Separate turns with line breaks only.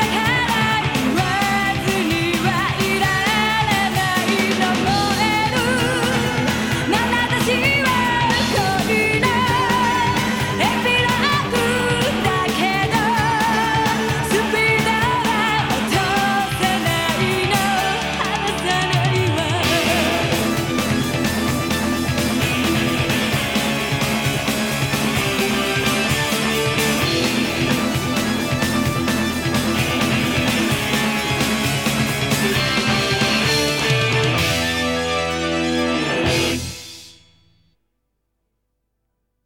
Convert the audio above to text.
I have